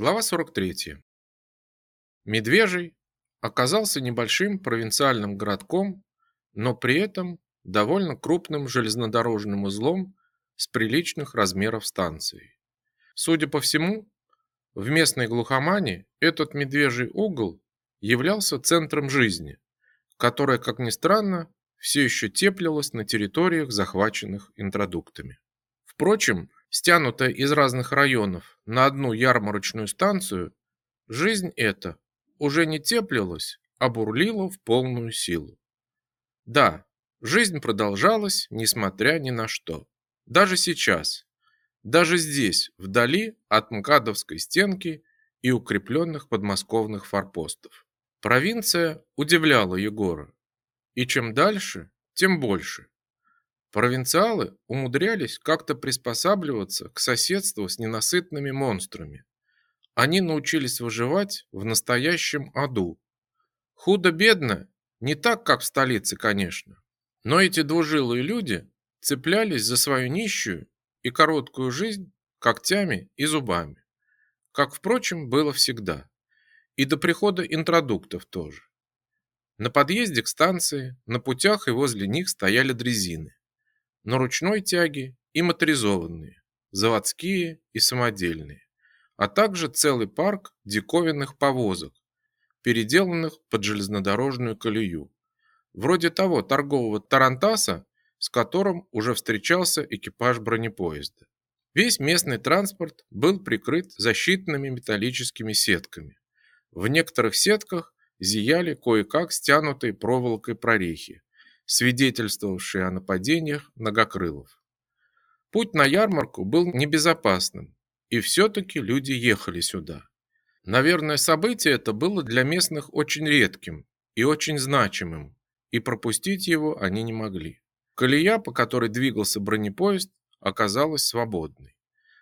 Глава 43. Медвежий оказался небольшим провинциальным городком, но при этом довольно крупным железнодорожным узлом с приличных размеров станцией. Судя по всему, в местной глухомане этот медвежий угол являлся центром жизни, которая, как ни странно, все еще теплилась на территориях, захваченных интродуктами. Впрочем, стянутая из разных районов на одну ярмарочную станцию, жизнь эта уже не теплилась, а бурлила в полную силу. Да, жизнь продолжалась, несмотря ни на что. Даже сейчас, даже здесь, вдали от МКАДовской стенки и укрепленных подмосковных форпостов. Провинция удивляла Егора. И чем дальше, тем больше. Провинциалы умудрялись как-то приспосабливаться к соседству с ненасытными монстрами. Они научились выживать в настоящем аду. Худо-бедно, не так, как в столице, конечно. Но эти двужилые люди цеплялись за свою нищую и короткую жизнь когтями и зубами. Как, впрочем, было всегда. И до прихода интродуктов тоже. На подъезде к станции, на путях и возле них стояли дрезины на ручной тяге и моторизованные, заводские и самодельные, а также целый парк диковинных повозок, переделанных под железнодорожную колею, вроде того торгового тарантаса, с которым уже встречался экипаж бронепоезда. Весь местный транспорт был прикрыт защитными металлическими сетками. В некоторых сетках зияли кое-как стянутые проволокой прорехи, свидетельствовавшие о нападениях многокрылов. Путь на ярмарку был небезопасным, и все-таки люди ехали сюда. Наверное, событие это было для местных очень редким и очень значимым, и пропустить его они не могли. Колея, по которой двигался бронепоезд, оказалась свободной.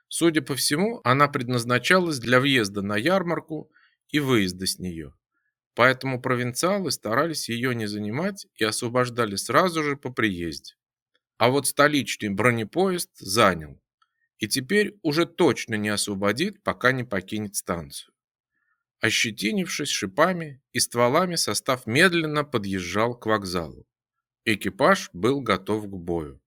Судя по всему, она предназначалась для въезда на ярмарку и выезда с нее. Поэтому провинциалы старались ее не занимать и освобождали сразу же по приезде. А вот столичный бронепоезд занял. И теперь уже точно не освободит, пока не покинет станцию. Ощетинившись шипами и стволами, состав медленно подъезжал к вокзалу. Экипаж был готов к бою.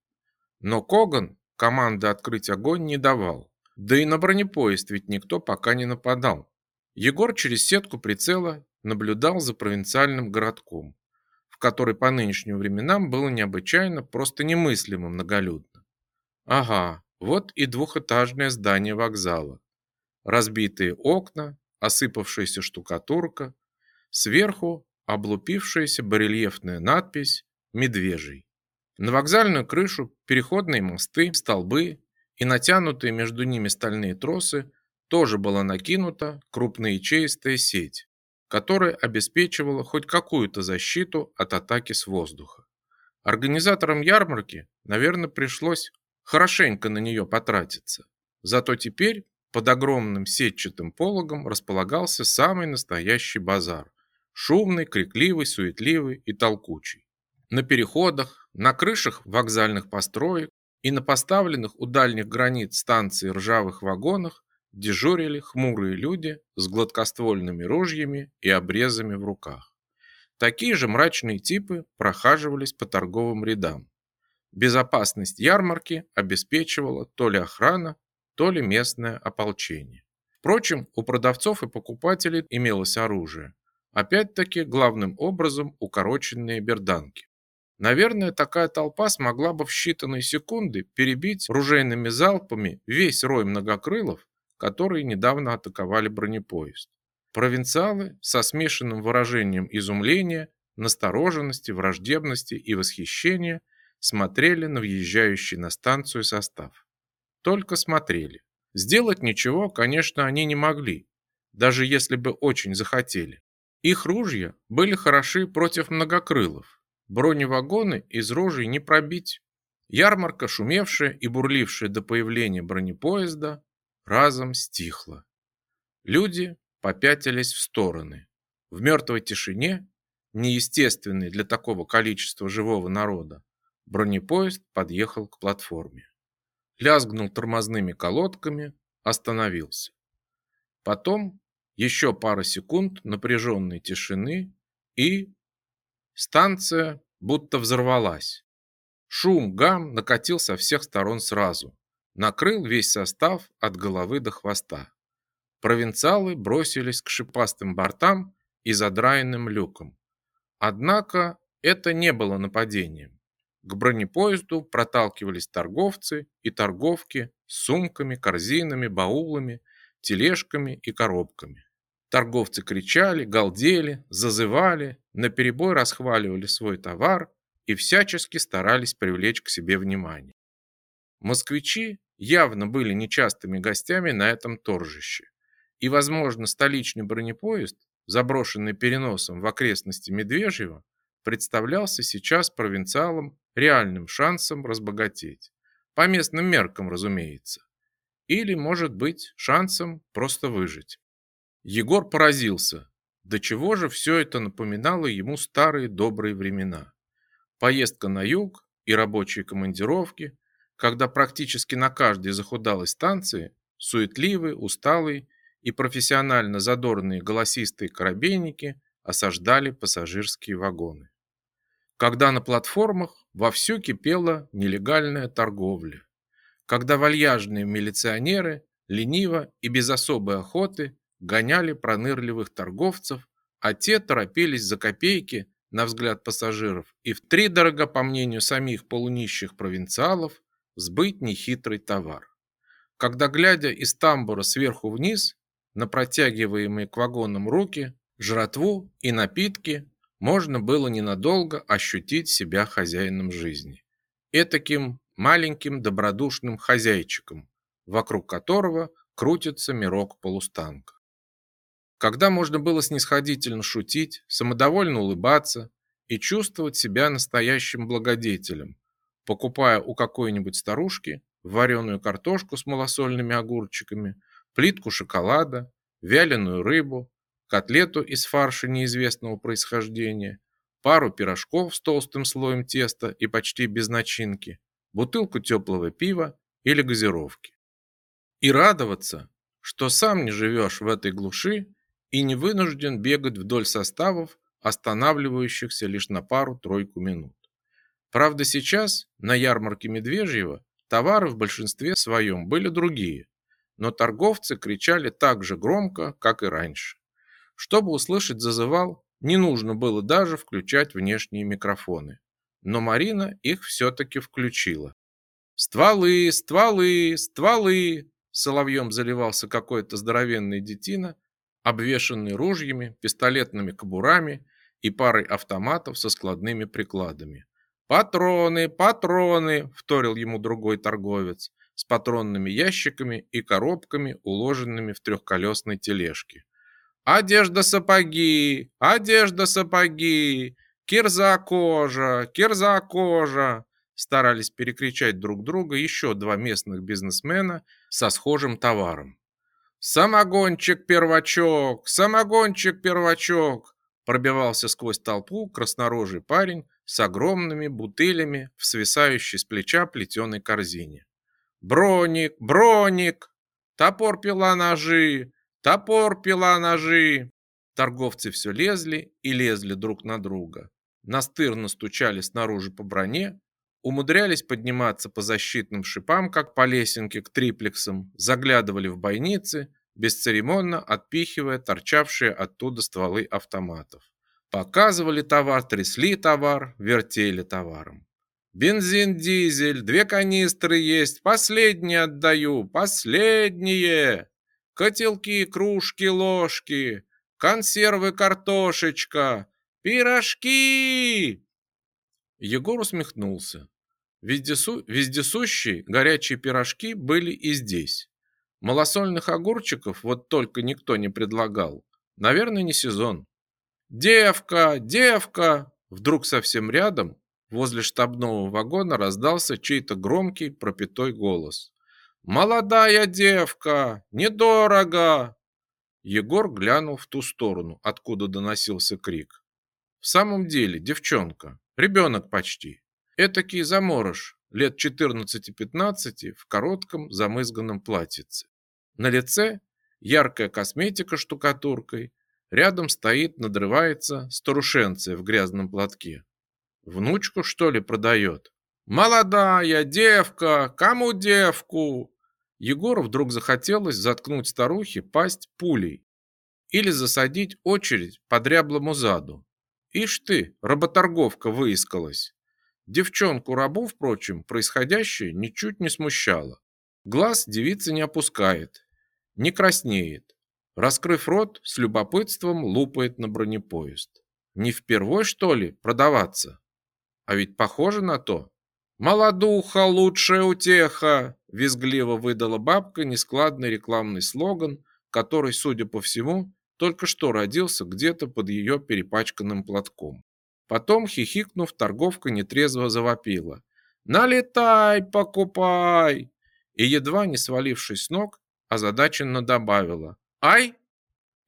Но Коган команды открыть огонь не давал. Да и на бронепоезд ведь никто пока не нападал. Егор через сетку прицела наблюдал за провинциальным городком, в который по нынешним временам было необычайно просто немыслимо многолюдно. Ага, вот и двухэтажное здание вокзала. Разбитые окна, осыпавшаяся штукатурка, сверху облупившаяся барельефная надпись «Медвежий». На вокзальную крышу переходные мосты, столбы и натянутые между ними стальные тросы тоже была накинута крупноячеистая сеть, которая обеспечивала хоть какую-то защиту от атаки с воздуха. Организаторам ярмарки, наверное, пришлось хорошенько на нее потратиться. Зато теперь под огромным сетчатым пологом располагался самый настоящий базар. Шумный, крикливый, суетливый и толкучий. На переходах, на крышах вокзальных построек и на поставленных у дальних границ станции ржавых вагонах дежурили хмурые люди с гладкоствольными ружьями и обрезами в руках. Такие же мрачные типы прохаживались по торговым рядам. Безопасность ярмарки обеспечивала то ли охрана, то ли местное ополчение. Впрочем, у продавцов и покупателей имелось оружие. Опять-таки, главным образом укороченные берданки. Наверное, такая толпа смогла бы в считанные секунды перебить ружейными залпами весь рой многокрылов которые недавно атаковали бронепоезд. Провинциалы со смешанным выражением изумления, настороженности, враждебности и восхищения смотрели на въезжающий на станцию состав. Только смотрели. Сделать ничего, конечно, они не могли, даже если бы очень захотели. Их ружья были хороши против многокрылов. Броневагоны из ружей не пробить. Ярмарка, шумевшая и бурлившая до появления бронепоезда, разом стихло. Люди попятились в стороны. В мертвой тишине, неестественной для такого количества живого народа, бронепоезд подъехал к платформе. Лязгнул тормозными колодками, остановился. Потом еще пара секунд напряженной тишины и... Станция будто взорвалась. Шум, гам накатил со всех сторон сразу. Накрыл весь состав от головы до хвоста. Провинциалы бросились к шипастым бортам и задраенным люкам. Однако это не было нападением. К бронепоезду проталкивались торговцы и торговки с сумками, корзинами, баулами, тележками и коробками. Торговцы кричали, галдели, зазывали, наперебой расхваливали свой товар и всячески старались привлечь к себе внимание. Москвичи явно были нечастыми гостями на этом торжище, и, возможно, столичный бронепоезд, заброшенный переносом в окрестности Медвежьего, представлялся сейчас провинциалам реальным шансом разбогатеть. По местным меркам, разумеется. Или, может быть, шансом просто выжить. Егор поразился, до чего же все это напоминало ему старые добрые времена. Поездка на юг и рабочие командировки, когда практически на каждой захудалой станции суетливые, усталые и профессионально задорные голосистые корабейники осаждали пассажирские вагоны. Когда на платформах вовсю кипела нелегальная торговля, когда вальяжные милиционеры лениво и без особой охоты гоняли пронырливых торговцев, а те торопились за копейки, на взгляд пассажиров, и втридорого, по мнению самих полунищих провинциалов, сбыть нехитрый товар. Когда, глядя из тамбура сверху вниз, на протягиваемые к вагонам руки, жратву и напитки, можно было ненадолго ощутить себя хозяином жизни. Этаким маленьким добродушным хозяйчиком, вокруг которого крутится мирок полустанка когда можно было снисходительно шутить, самодовольно улыбаться и чувствовать себя настоящим благодетелем, покупая у какой-нибудь старушки вареную картошку с малосольными огурчиками, плитку шоколада, вяленую рыбу, котлету из фарша неизвестного происхождения, пару пирожков с толстым слоем теста и почти без начинки, бутылку теплого пива или газировки. И радоваться, что сам не живешь в этой глуши и не вынужден бегать вдоль составов, останавливающихся лишь на пару-тройку минут. Правда, сейчас на ярмарке Медвежьего товары в большинстве своем были другие, но торговцы кричали так же громко, как и раньше. Чтобы услышать зазывал, не нужно было даже включать внешние микрофоны. Но Марина их все-таки включила. «Стволы, стволы, стволы!» Соловьем заливался какой-то здоровенный детина, обвешанный ружьями, пистолетными кобурами и парой автоматов со складными прикладами. «Патроны, патроны!» – вторил ему другой торговец с патронными ящиками и коробками, уложенными в трехколесной тележке. «Одежда сапоги! Одежда сапоги! Кирза кожа! Кирза кожа!» Старались перекричать друг друга еще два местных бизнесмена со схожим товаром. «Самогончик-первачок! Самогончик-первачок!» Пробивался сквозь толпу краснорожий парень с огромными бутылями в свисающей с плеча плетеной корзине. «Броник! Броник! Топор, пила, ножи! Топор, пила, ножи!» Торговцы все лезли и лезли друг на друга. Настырно стучали снаружи по броне, умудрялись подниматься по защитным шипам, как по лесенке к триплексам, заглядывали в бойницы, бесцеремонно отпихивая торчавшие оттуда стволы автоматов. Показывали товар, трясли товар, вертели товаром. «Бензин, дизель, две канистры есть, последние отдаю, последние! Котелки, кружки, ложки, консервы, картошечка, пирожки!» Егор усмехнулся. Вездесу... Вездесущие горячие пирожки были и здесь. Малосольных огурчиков вот только никто не предлагал. Наверное, не сезон. «Девка! Девка!» Вдруг совсем рядом, возле штабного вагона, раздался чей-то громкий пропитой голос. «Молодая девка! Недорого!» Егор глянул в ту сторону, откуда доносился крик. В самом деле, девчонка. Ребенок почти. Этакий заморож, лет 14-15 в коротком замызганном платьице. На лице яркая косметика штукатуркой. Рядом стоит, надрывается старушенция в грязном платке. Внучку, что ли, продает? «Молодая девка! Кому девку?» Егору вдруг захотелось заткнуть старухе пасть пулей или засадить очередь по дряблому заду. Ишь ты, работорговка выискалась. Девчонку-рабу, впрочем, происходящее ничуть не смущало. Глаз девица не опускает, не краснеет. Раскрыв рот, с любопытством лупает на бронепоезд. Не впервой, что ли, продаваться? А ведь похоже на то. «Молодуха, лучшая утеха!» – визгливо выдала бабка нескладный рекламный слоган, который, судя по всему, только что родился где-то под ее перепачканным платком. Потом, хихикнув, торговка нетрезво завопила. «Налетай, покупай!» И, едва не свалившись с ног, озадаченно добавила. «Ай!»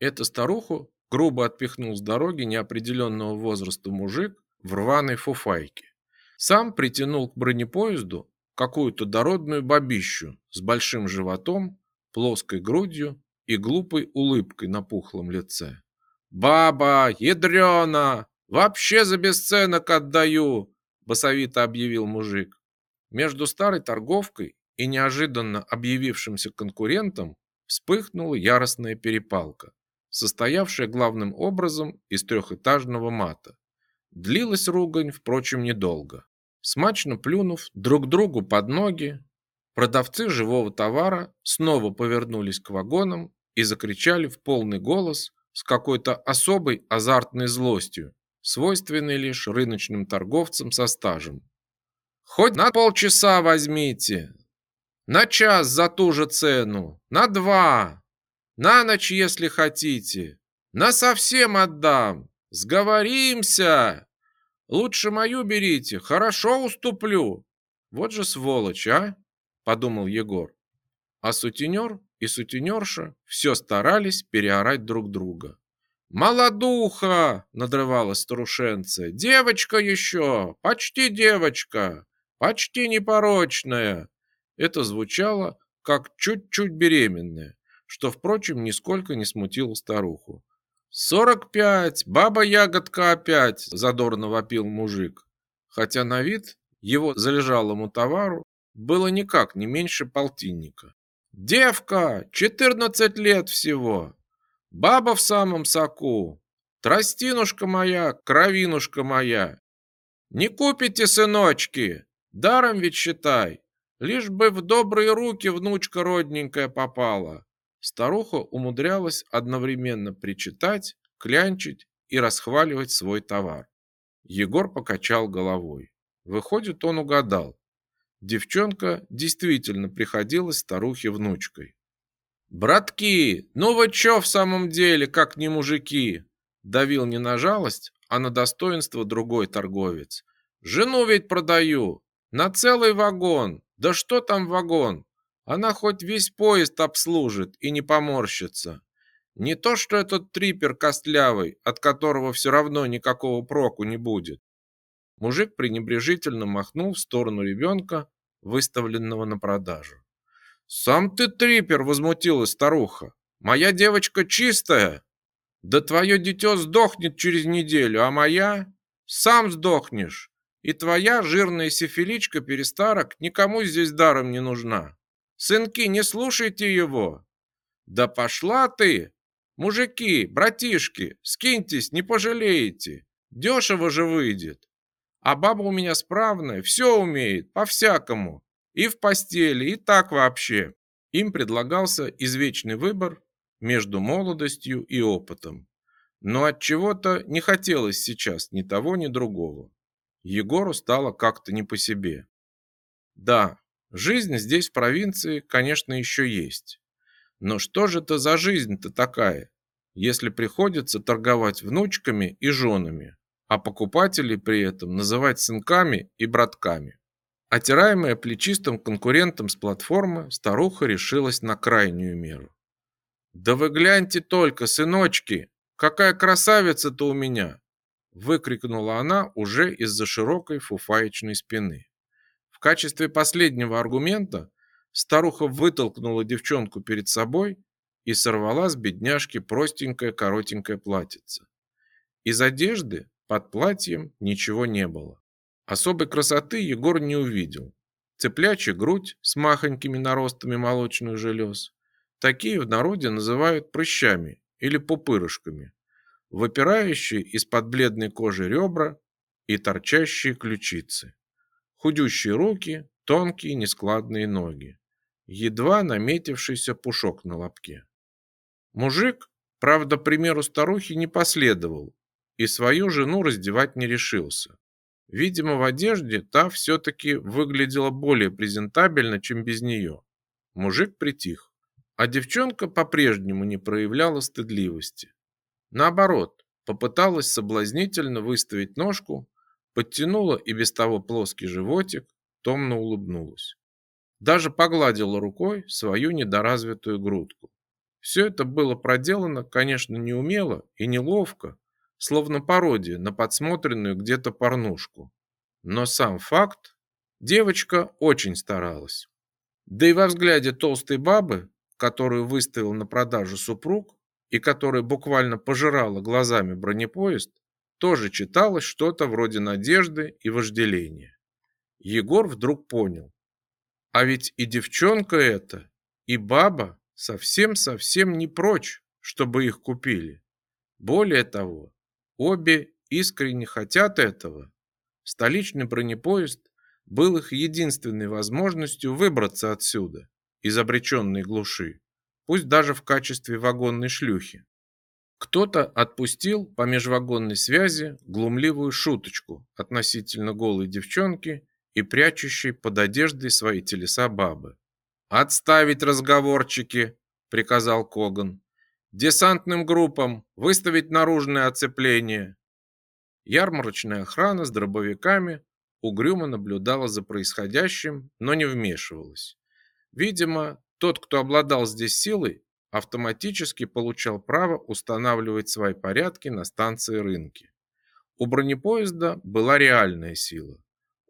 Эту старуху грубо отпихнул с дороги неопределенного возраста мужик в рваной фуфайке. Сам притянул к бронепоезду какую-то дородную бабищу с большим животом, плоской грудью и глупой улыбкой на пухлом лице. «Баба, ядрена! Вообще за бесценок отдаю!» – басовито объявил мужик. Между старой торговкой и неожиданно объявившимся конкурентом вспыхнула яростная перепалка, состоявшая главным образом из трехэтажного мата. Длилась ругань, впрочем, недолго. Смачно плюнув друг другу под ноги, продавцы живого товара снова повернулись к вагонам и закричали в полный голос с какой-то особой азартной злостью, свойственной лишь рыночным торговцам со стажем. «Хоть на полчаса возьмите! На час за ту же цену! На два! На ночь, если хотите! На совсем отдам! Сговоримся!» Лучше мою берите, хорошо уступлю. Вот же сволочь, а? Подумал Егор. А сутенер и сутенерша все старались переорать друг друга. «Молодуха!» – надрывалась старушенция. «Девочка еще! Почти девочка! Почти непорочная!» Это звучало, как чуть-чуть беременная, что, впрочем, нисколько не смутило старуху. «Сорок пять! Баба-ягодка опять!» – задорно вопил мужик. Хотя на вид его залежалому товару было никак не меньше полтинника. «Девка! Четырнадцать лет всего! Баба в самом соку! Тростинушка моя, кровинушка моя! Не купите, сыночки! Даром ведь считай! Лишь бы в добрые руки внучка родненькая попала!» Старуха умудрялась одновременно причитать, клянчить и расхваливать свой товар. Егор покачал головой. Выходит, он угадал. Девчонка действительно приходилась старухе внучкой. «Братки, ну вы чё в самом деле, как не мужики?» Давил не на жалость, а на достоинство другой торговец. «Жену ведь продаю! На целый вагон! Да что там вагон? Она хоть весь поезд обслужит и не поморщится. Не то, что этот трипер костлявый, от которого все равно никакого проку не будет. Мужик пренебрежительно махнул в сторону ребенка, выставленного на продажу. «Сам ты трипер!» – возмутилась старуха. «Моя девочка чистая! Да твое дитё сдохнет через неделю, а моя? Сам сдохнешь! И твоя жирная сифиличка перестарок никому здесь даром не нужна!» Сынки, не слушайте его. Да пошла ты! Мужики, братишки, скиньтесь, не пожалеете. Дешево же выйдет. А баба у меня справная, все умеет, по-всякому. И в постели, и так вообще. Им предлагался извечный выбор между молодостью и опытом. Но от чего-то не хотелось сейчас ни того, ни другого. Егору стало как-то не по себе. Да, Жизнь здесь, в провинции, конечно, еще есть. Но что же это за жизнь-то такая, если приходится торговать внучками и женами, а покупателей при этом называть сынками и братками? Отираемая плечистым конкурентом с платформы, старуха решилась на крайнюю меру. «Да вы гляньте только, сыночки! Какая красавица-то у меня!» Выкрикнула она уже из-за широкой фуфаечной спины качестве последнего аргумента старуха вытолкнула девчонку перед собой, и сорвала с бедняжки простенькое коротенькое платьице. Из одежды под платьем ничего не было. Особой красоты Егор не увидел. Цеплячья грудь с махонькими наростами молочных желез. Такие в народе называют прыщами или пупырышками. Выпирающие из-под бледной кожи ребра и торчащие ключицы. Худющие руки, тонкие нескладные ноги. Едва наметившийся пушок на лобке. Мужик, правда, примеру старухи не последовал и свою жену раздевать не решился. Видимо, в одежде та все-таки выглядела более презентабельно, чем без нее. Мужик притих, а девчонка по-прежнему не проявляла стыдливости. Наоборот, попыталась соблазнительно выставить ножку, подтянула и без того плоский животик, томно улыбнулась. Даже погладила рукой свою недоразвитую грудку. Все это было проделано, конечно, неумело и неловко, словно пародия на подсмотренную где-то порнушку. Но сам факт, девочка очень старалась. Да и во взгляде толстой бабы, которую выставил на продажу супруг и которая буквально пожирала глазами бронепоезд, тоже читалось что-то вроде надежды и вожделения. Егор вдруг понял. А ведь и девчонка эта, и баба совсем-совсем не прочь, чтобы их купили. Более того, Обе искренне хотят этого. Столичный бронепоезд был их единственной возможностью выбраться отсюда, из обреченной глуши, пусть даже в качестве вагонной шлюхи. Кто-то отпустил по межвагонной связи глумливую шуточку относительно голой девчонки и прячущей под одеждой свои телеса бабы. «Отставить разговорчики!» – приказал Коган десантным группам выставить наружное оцепление. Ярмарочная охрана с дробовиками угрюмо наблюдала за происходящим, но не вмешивалась. Видимо, тот, кто обладал здесь силой, автоматически получал право устанавливать свои порядки на станции рынки. У бронепоезда была реальная сила.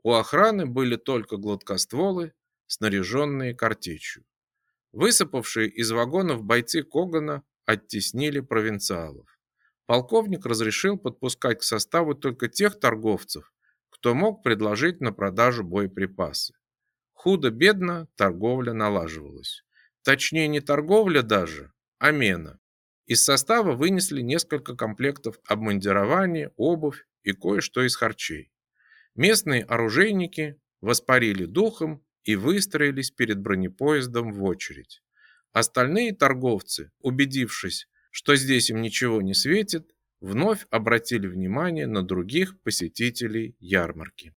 У охраны были только гладкостволы, снаряженные картечью. Высыпавшие из вагонов бойцы Когана оттеснили провинциалов. Полковник разрешил подпускать к составу только тех торговцев, кто мог предложить на продажу боеприпасы. Худо-бедно торговля налаживалась. Точнее, не торговля даже, а мена. Из состава вынесли несколько комплектов обмундирования, обувь и кое-что из харчей. Местные оружейники воспарили духом и выстроились перед бронепоездом в очередь. Остальные торговцы, убедившись, что здесь им ничего не светит, вновь обратили внимание на других посетителей ярмарки.